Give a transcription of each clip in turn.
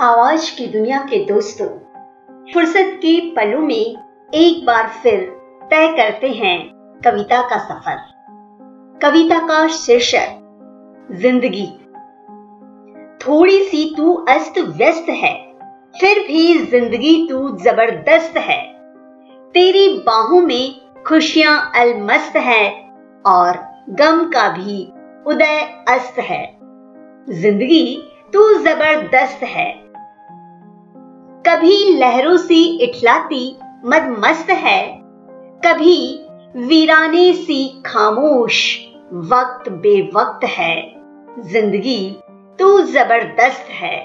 आवाज़ की दुनिया के दोस्तों, फुर्सत के पलों में एक बार फिर तय करते हैं कविता का सफ़र। कविता का शीर्षक, ज़िंदगी। थोड़ी सी तू अस्त व्यस्त है, फिर भी ज़िंदगी तू ज़बरदस्त है। तेरी बाहों में खुशियाँ अलमस्त है और गम का भी उदय अस्त है। ज़िंदगी तू ज़बरदस्त है कभी लहरों से इठलाती मद मस्त है, कभी वीराने सी खामोश वक्त बेवक्त है। ज़िंदगी तू ज़बरदस्त है।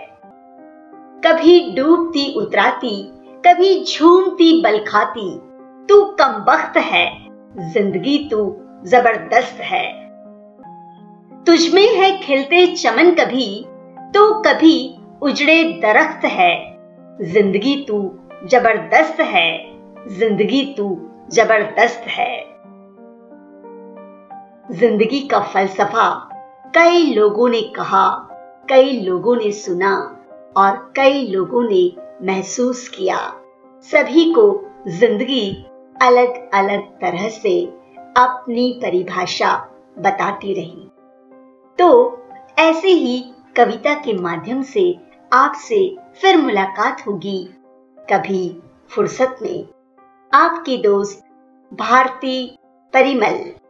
कभी डूबती उतराती, कभी झूमती बलखाती, तू कम वक्त है। ज़िंदगी तू ज़बरदस्त है। तुझमें है खिलते चमन कभी तो कभी उजड़े दरख्त है। ज़िंदगी तू ज़बरदस्त है। ज़िंदगी तू ज़बरदस्त है। ज़िंदगी का फलसफा कई लोगों ने कहा, कई लोगों ने सुना और कई लोगों ने महसूस किया। सभी को ज़िंदगी अलग अलग तरह से अपनी परिभाषा बताती रही। तो ऐसे ही कविता के माध्यम से आपसे फिर मुलाकात होगी। कभी फुर्सत में। आपकी दोस्त भारती परिमल।